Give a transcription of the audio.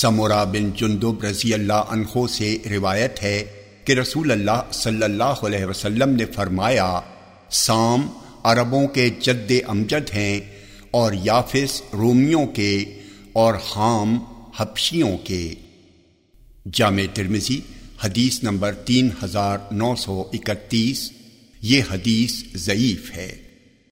سمورا بن جندب رضی اللہ عنہ سے روایت ہے کہ رسول اللہ صلی اللہ علیہ وسلم نے فرمایا، سام عربوں کے جد امجد ہیں اور یافس رومیوں کے اور حام حبشیوں کے۔ جامع ترمزی حدیث نمبر تین ہزار نو سو اکتیس، یہ حدیث ضعیف ہے۔